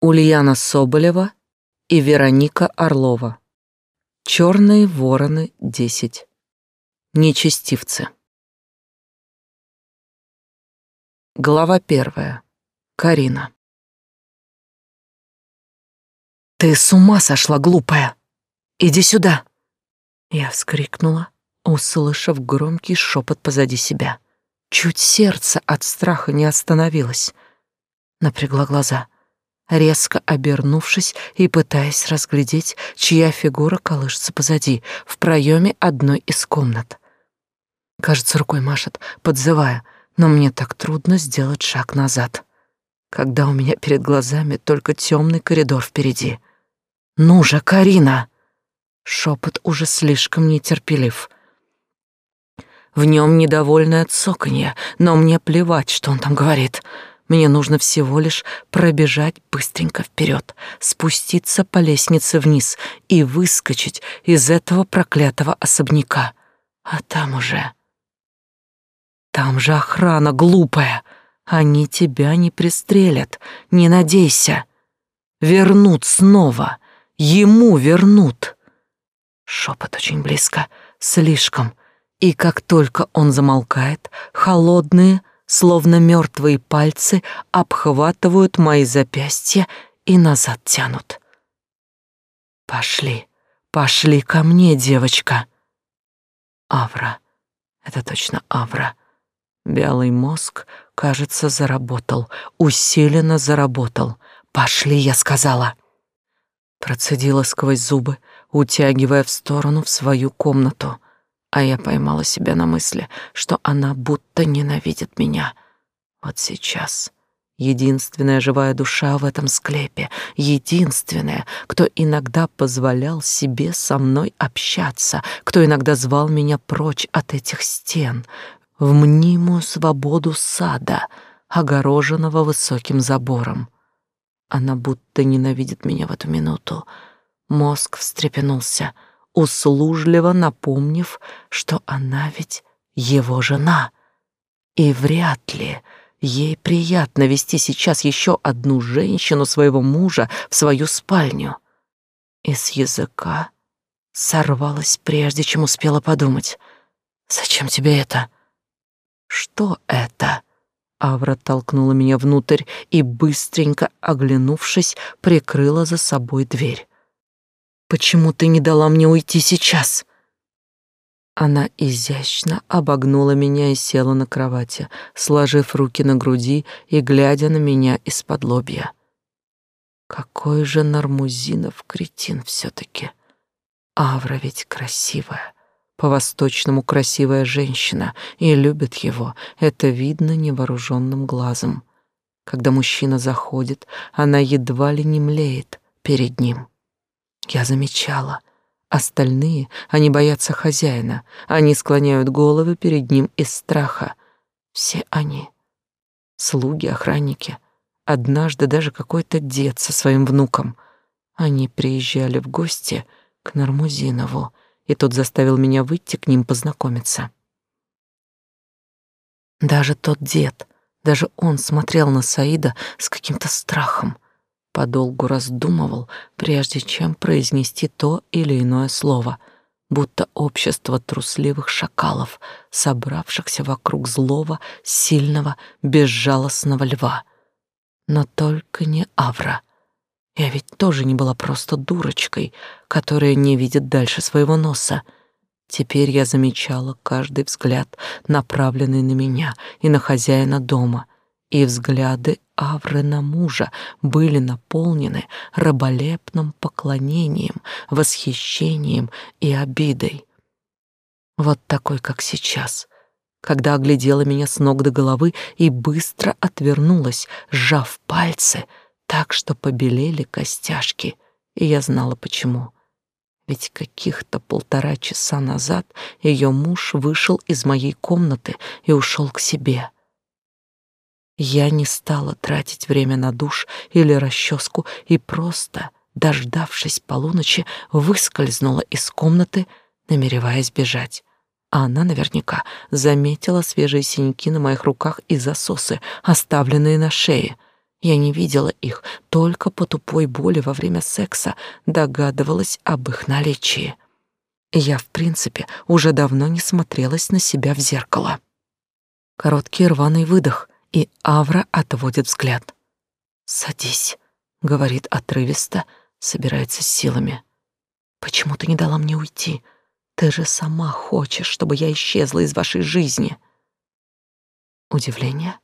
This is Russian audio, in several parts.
Ульяна Соболева и Вероника Орлова. Черные вороны 10. Нечестивцы. Глава первая. Карина. «Ты с ума сошла, глупая! Иди сюда!» Я вскрикнула, услышав громкий шепот позади себя. Чуть сердце от страха не остановилось. Напрягла глаза, резко обернувшись и пытаясь разглядеть, чья фигура колышется позади, в проеме одной из комнат. Кажется, рукой машет, подзывая, но мне так трудно сделать шаг назад, когда у меня перед глазами только темный коридор впереди. «Ну же, Карина!» Шепот уже слишком нетерпелив. В нем недовольное цоканье, но мне плевать, что он там говорит. Мне нужно всего лишь пробежать быстренько вперед, спуститься по лестнице вниз и выскочить из этого проклятого особняка. А там уже... Там же охрана глупая. Они тебя не пристрелят, не надейся. Вернут снова — Ему вернут. Шепот очень близко, слишком. И как только он замолкает, холодные, словно мертвые пальцы обхватывают мои запястья и назад тянут. Пошли, пошли ко мне, девочка. Авра. Это точно Авра. Белый мозг, кажется, заработал, усиленно заработал. Пошли, я сказала. Процедила сквозь зубы, утягивая в сторону в свою комнату. А я поймала себя на мысли, что она будто ненавидит меня. Вот сейчас единственная живая душа в этом склепе, единственная, кто иногда позволял себе со мной общаться, кто иногда звал меня прочь от этих стен, в мнимую свободу сада, огороженного высоким забором. Она будто ненавидит меня в эту минуту. Мозг встрепенулся, услужливо напомнив, что она ведь его жена. И вряд ли ей приятно вести сейчас еще одну женщину своего мужа в свою спальню. И с языка сорвалась, прежде чем успела подумать. «Зачем тебе это?» «Что это?» Авра толкнула меня внутрь и, быстренько оглянувшись, прикрыла за собой дверь. «Почему ты не дала мне уйти сейчас?» Она изящно обогнула меня и села на кровати, сложив руки на груди и глядя на меня из-под лобья. Какой же Нармузинов кретин все-таки. Авра ведь красивая, по-восточному красивая женщина и любит его, это видно невооруженным глазом. Когда мужчина заходит, она едва ли не млеет перед ним. Я замечала. Остальные, они боятся хозяина, они склоняют головы перед ним из страха. Все они. Слуги, охранники. Однажды даже какой-то дед со своим внуком. Они приезжали в гости к Нармузинову, и тот заставил меня выйти к ним познакомиться. Даже тот дед, даже он смотрел на Саида с каким-то страхом, подолгу раздумывал, прежде чем произнести то или иное слово, будто общество трусливых шакалов, собравшихся вокруг злого, сильного, безжалостного льва. Но только не Авра — я ведь тоже не была просто дурочкой, которая не видит дальше своего носа. Теперь я замечала каждый взгляд, направленный на меня и на хозяина дома, и взгляды Авры на мужа были наполнены раболепным поклонением, восхищением и обидой. Вот такой, как сейчас, когда оглядела меня с ног до головы и быстро отвернулась, сжав пальцы — так, что побелели костяшки, и я знала почему. Ведь каких-то полтора часа назад ее муж вышел из моей комнаты и ушел к себе. Я не стала тратить время на душ или расческу и просто, дождавшись полуночи, выскользнула из комнаты, намереваясь бежать. А она наверняка заметила свежие синяки на моих руках и засосы, оставленные на шее — Я не видела их, только по тупой боли во время секса догадывалась об их наличии. Я, в принципе, уже давно не смотрелась на себя в зеркало. Короткий рваный выдох, и Авра отводит взгляд. «Садись», — говорит отрывисто, собирается с силами. «Почему ты не дала мне уйти? Ты же сама хочешь, чтобы я исчезла из вашей жизни». Удивление?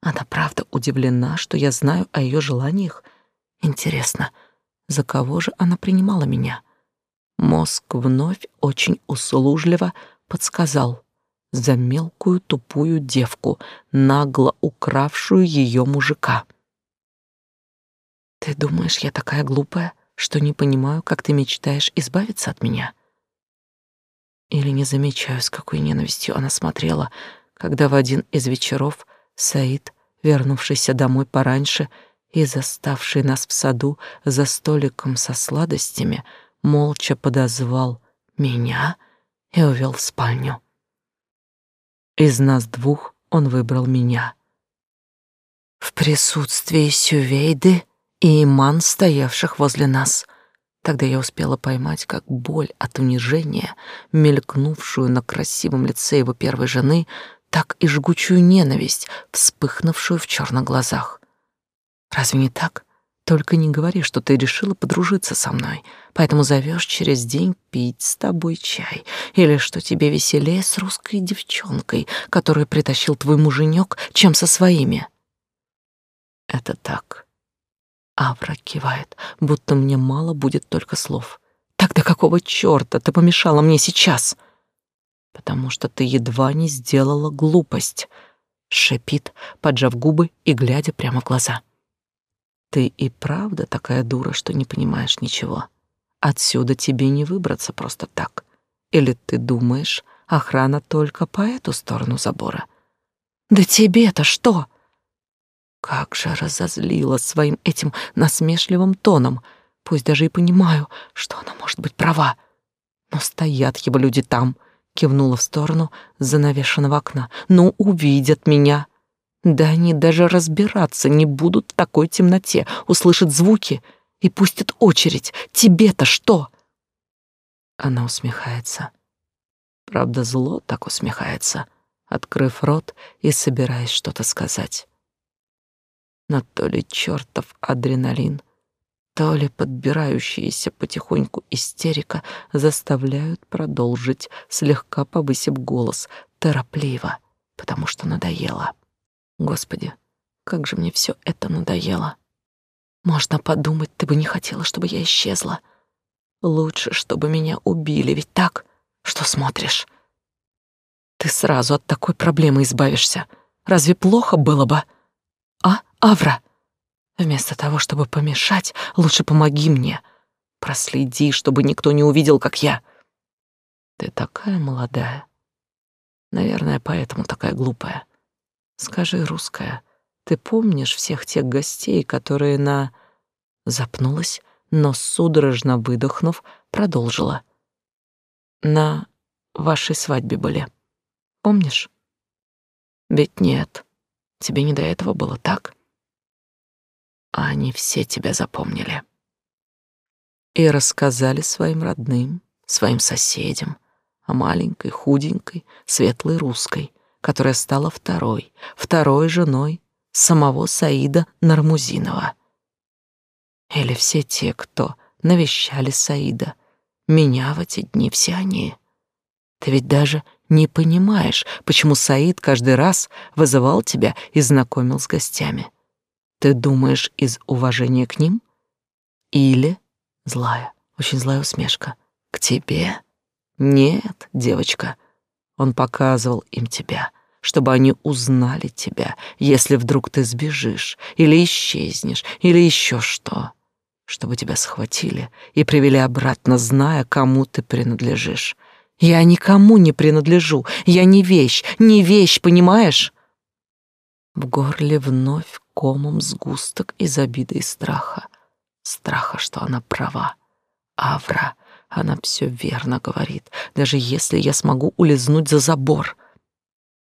Она правда удивлена, что я знаю о ее желаниях? Интересно, за кого же она принимала меня? Мозг вновь очень услужливо подсказал за мелкую тупую девку, нагло укравшую ее мужика. Ты думаешь, я такая глупая, что не понимаю, как ты мечтаешь избавиться от меня? Или не замечаю, с какой ненавистью она смотрела, когда в один из вечеров Саид, вернувшийся домой пораньше и заставший нас в саду за столиком со сладостями, молча подозвал меня и увел в спальню. Из нас двух он выбрал меня. В присутствии Сювейды и Иман, стоявших возле нас. Тогда я успела поймать, как боль от унижения, мелькнувшую на красивом лице его первой жены, так и жгучую ненависть, вспыхнувшую в черных глазах. Разве не так? Только не говори, что ты решила подружиться со мной, поэтому зовешь через день пить с тобой чай, или что тебе веселее с русской девчонкой, которую притащил твой муженек, чем со своими. Это так. Авра кивает, будто мне мало будет только слов. Тогда какого чёрта ты помешала мне сейчас? Потому что ты едва не сделала глупость, шипит, поджав губы и глядя прямо в глаза. Ты и правда такая дура, что не понимаешь ничего. Отсюда тебе не выбраться просто так. Или ты думаешь, охрана только по эту сторону забора? Да тебе-то что? Как же разозлила своим этим насмешливым тоном. Пусть даже и понимаю, что она может быть права. Но стоят его люди там, кивнула в сторону занавешенного окна. Ну, увидят меня. Да они даже разбираться не будут в такой темноте, услышат звуки и пустят очередь. Тебе-то что? Она усмехается. Правда, зло так усмехается, открыв рот и собираясь что-то сказать. Но то ли чертов адреналин, то ли подбирающаяся потихоньку истерика заставляют продолжить, слегка повысив голос, торопливо, потому что надоело. Господи, как же мне все это надоело. Можно подумать, ты бы не хотела, чтобы я исчезла. Лучше, чтобы меня убили, ведь так? Что смотришь? Ты сразу от такой проблемы избавишься. Разве плохо было бы? А, Авра? Вместо того, чтобы помешать, лучше помоги мне. Проследи, чтобы никто не увидел, как я. Ты такая молодая. Наверное, поэтому такая глупая. Скажи, русская, ты помнишь всех тех гостей, которые на...» Запнулась, но судорожно выдохнув, продолжила. «На вашей свадьбе были. Помнишь?» «Ведь нет, тебе не до этого было, так?» А они все тебя запомнили. И рассказали своим родным, своим соседям о маленькой, худенькой, светлой русской, которая стала второй, второй женой самого Саида Нармузинова. Или все те, кто навещали Саида, меня в эти дни все они. Ты ведь даже не понимаешь, почему Саид каждый раз вызывал тебя и знакомил с гостями. Ты думаешь из уважения к ним? Или злая, очень злая усмешка к тебе? Нет, девочка, он показывал им тебя, чтобы они узнали тебя, если вдруг ты сбежишь или исчезнешь, или еще что, чтобы тебя схватили и привели обратно, зная, кому ты принадлежишь. Я никому не принадлежу, я не вещь, не вещь, понимаешь? В горле вновь комом сгусток из обиды и страха. Страха, что она права. Авра, она все верно говорит, даже если я смогу улизнуть за забор.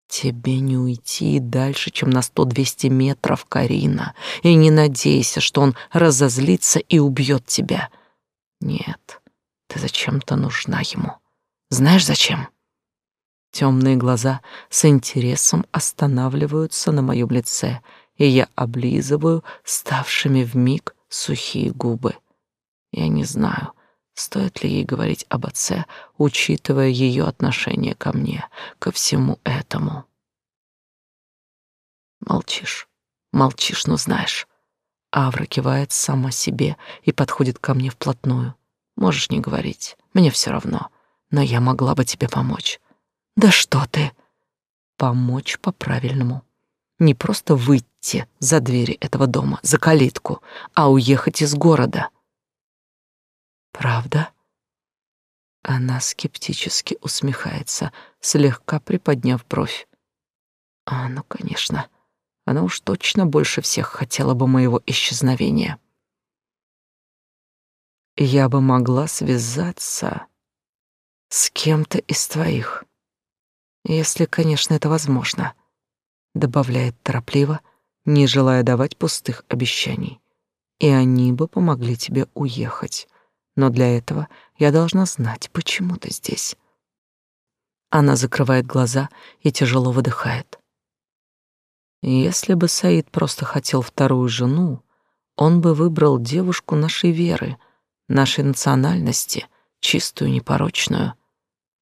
Тебе не уйти дальше, чем на сто-двести метров, Карина, и не надейся, что он разозлится и убьет тебя. Нет, ты зачем-то нужна ему. Знаешь, зачем? Темные глаза с интересом останавливаются на моем лице, и я облизываю ставшими вмиг сухие губы. Я не знаю, стоит ли ей говорить об отце, учитывая ее отношение ко мне, ко всему этому. Молчишь, молчишь, но знаешь. Авра кивает сама себе и подходит ко мне вплотную. Можешь не говорить, мне все равно, но я могла бы тебе помочь. Да что ты? Помочь по-правильному. Не просто выйти за двери этого дома, за калитку, а уехать из города. Правда? Она скептически усмехается, слегка приподняв бровь. А, ну, конечно. Она уж точно больше всех хотела бы моего исчезновения. Я бы могла связаться с кем-то из твоих. Если, конечно, это возможно, добавляет торопливо, не желая давать пустых обещаний. И они бы помогли тебе уехать. Но для этого я должна знать, почему ты здесь. Она закрывает глаза и тяжело выдыхает. Если бы Саид просто хотел вторую жену, он бы выбрал девушку нашей веры, нашей национальности, чистую, непорочную,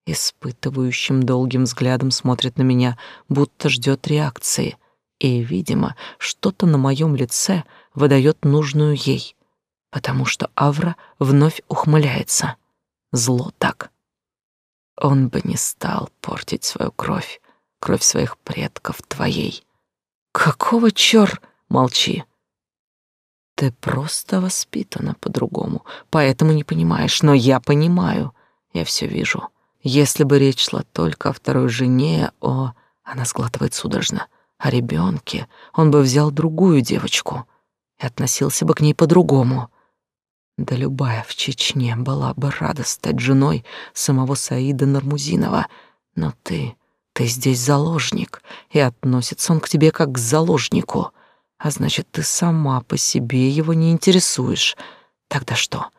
испытывающим долгим взглядом смотрит на меня, будто ждет реакции, и, видимо, что-то на моем лице выдает нужную ей, потому что Авра вновь ухмыляется. Зло так. Он бы не стал портить свою кровь, кровь своих предков твоей. Какого чёр? Молчи. Ты просто воспитана по-другому, поэтому не понимаешь, но я понимаю. Я все вижу. Если бы речь шла только о второй жене, о... Она сглатывает судорожно. О ребенке, он бы взял другую девочку и относился бы к ней по-другому. Да любая в Чечне была бы рада стать женой самого Саида Нармузинова. Но ты, ты здесь заложник, и относится он к тебе как к заложнику. А значит, ты сама по себе его не интересуешь. Тогда что? —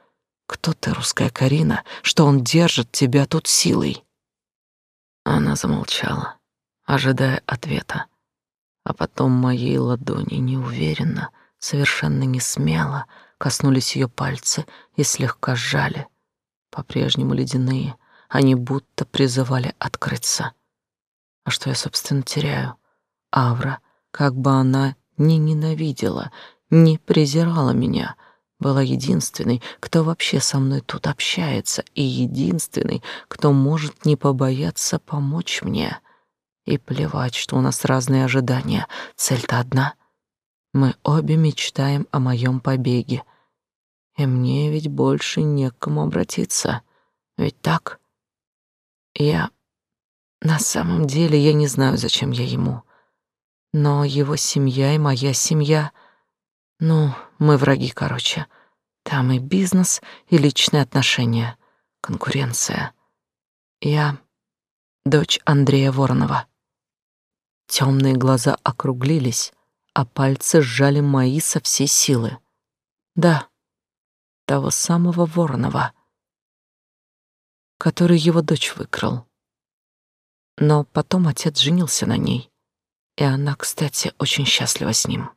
кто ты, русская Карина, что он держит тебя тут силой? Она замолчала, ожидая ответа. А потом моей ладони неуверенно, совершенно не смело коснулись ее пальцы и слегка сжали. По-прежнему ледяные, они будто призывали открыться. А что я, собственно, теряю? Авра, как бы она ни ненавидела, не презирала меня — была единственной, кто вообще со мной тут общается, и единственной, кто может не побояться помочь мне. И плевать, что у нас разные ожидания, цель-то одна. Мы обе мечтаем о моем побеге. И мне ведь больше не к кому обратиться. Ведь так? Я... На самом деле я не знаю, зачем я ему. Но его семья и моя семья... Ну, мы враги, короче. Там и бизнес, и личные отношения, конкуренция. Я дочь Андрея Воронова. Темные глаза округлились, а пальцы сжали мои со всей силы. Да, того самого Воронова, который его дочь выкрал. Но потом отец женился на ней, и она, кстати, очень счастлива с ним.